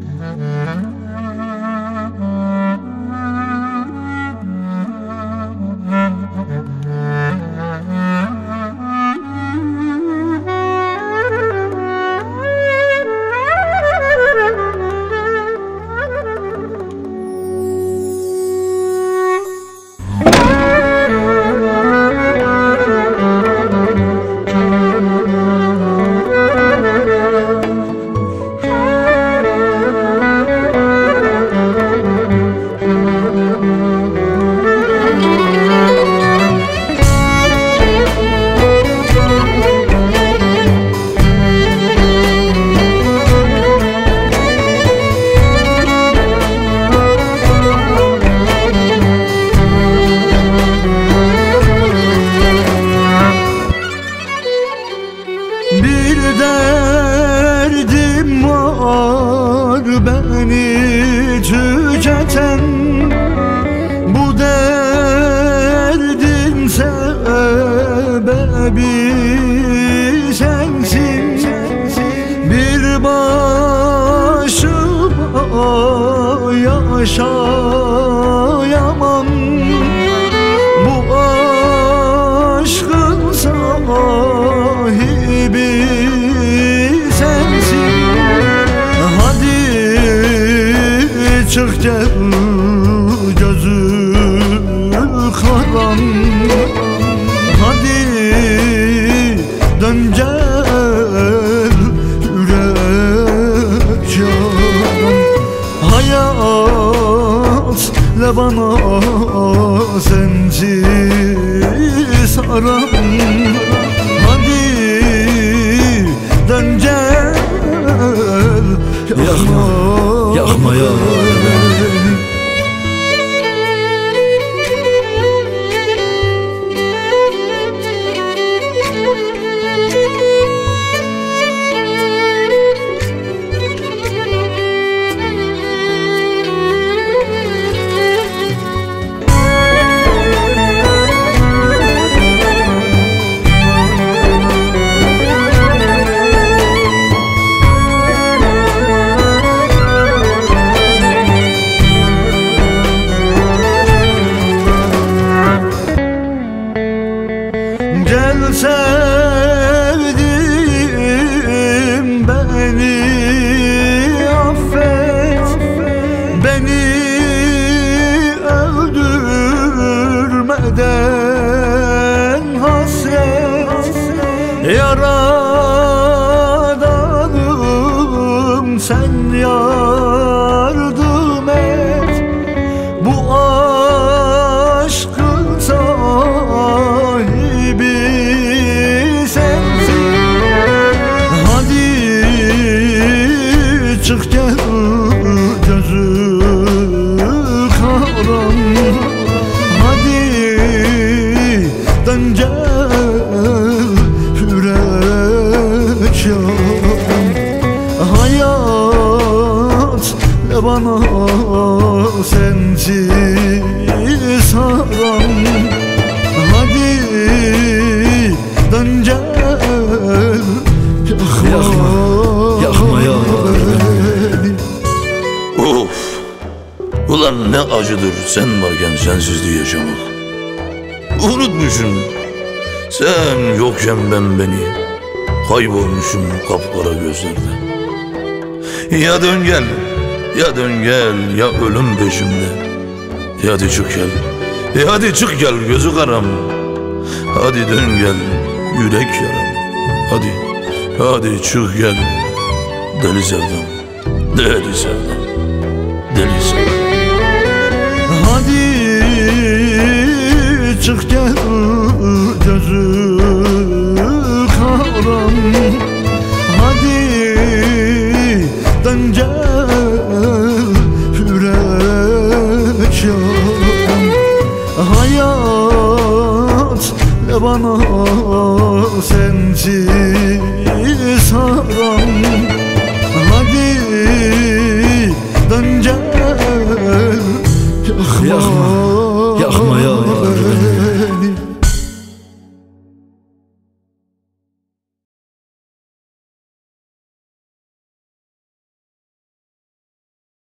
Mm-hmm. Bir derdim var beni tüketen. Bu derdin sebebi sensin. Bir başıma yaşayamam çık gel gözü karan Hadi dön gel yürek yaran Hayat bana sensiz aram. Hadi dön gel Yakma, yakma ya. Sen yardım et. Bu aşkın sahibi sensin. Hadi çık gel gözü karan Hadi dön gel yürek yaran Hayat ne bana sensiz haram Hadi dön gel Yakma, yakma ya. beni. Of! Ulan ne acıdır sen varken sensizliği yaşamak. Unutmuşum. Sen yokken ben beni. Kaybolmuşum kapkara gözlerde. Ya dön gel, ya dön gel, ya ölüm peşimde. Ya hadi çık gel, ya hadi çık gel gözü karam. Hadi dön gel, yürek yaram. Hadi, hadi çık gel. Deli sevdam, deli sevdam, deli sevdam. Hadi çık gel gözü yaşıyorum Hayat ne bana sensiz haram Hadi dön gel yakma, yakma.